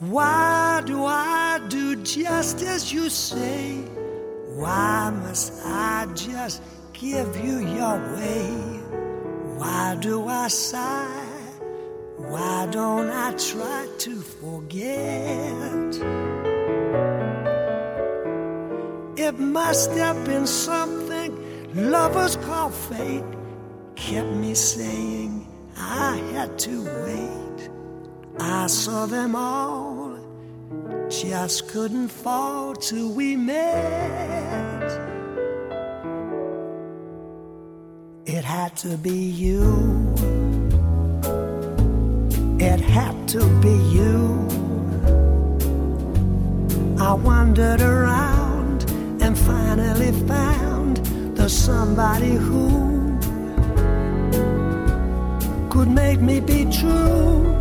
Why do I do just as you say? Why must I just give you your way? Why do I sigh? Why don't I try to forget? It must have been something lovers call fate, kept me saying I had to wait. I saw them all, just couldn't fall till we met. It had to be you. It had to be you. I wandered around and finally found the somebody who could make me be true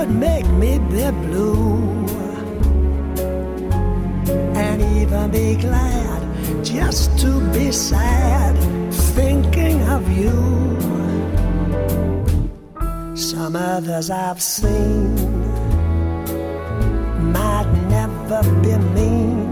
could make me be blue and even be glad just to be sad thinking of you. Some others I've seen might never be mean,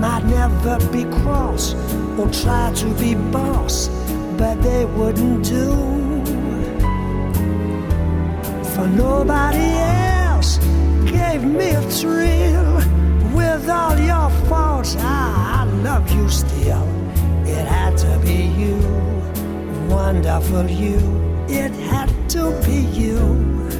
might never be cross or try to be boss, but they wouldn't do for nobody else gave me a thrill. With all your faults, I, I love you still. It had to be you, wonderful you. It had to be you.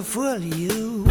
Wonderful you.